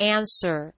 Answer.